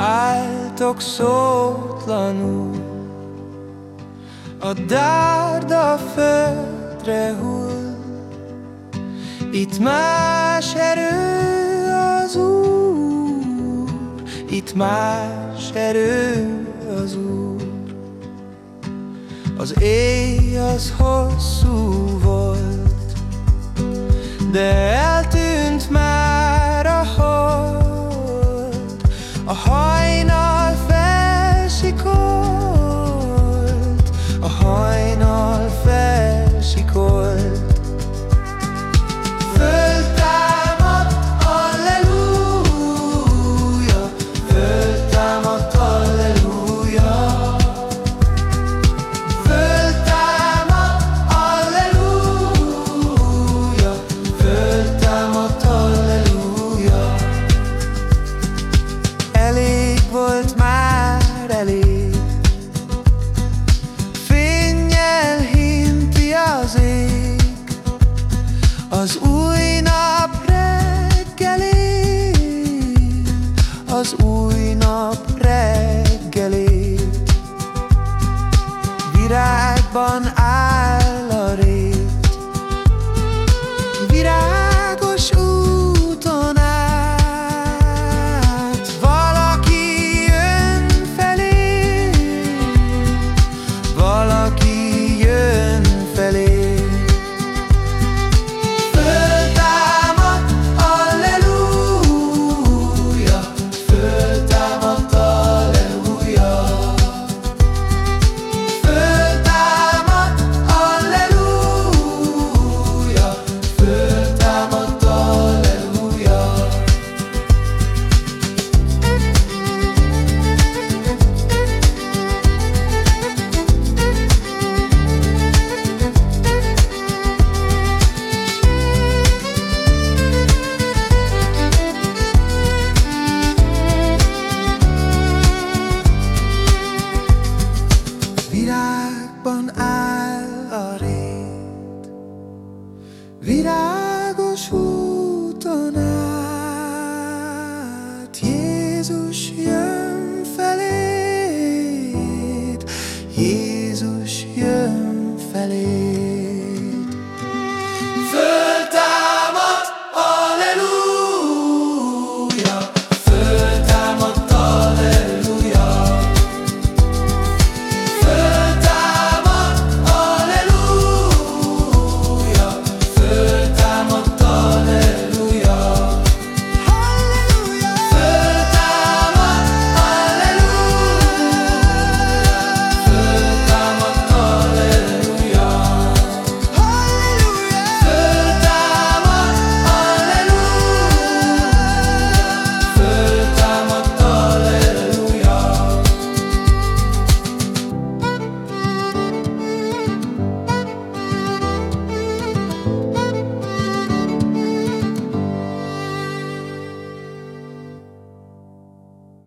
Álltok szótlanul. A dárda földre hull. Itt más erő az Úr. Itt más erő az Úr. Az éj az hosszú volt højner fast i går. Az új nap reggelé Az új nap reggelé Virágban Virágos úton át Jézus jön feléd. Jézus jön feléd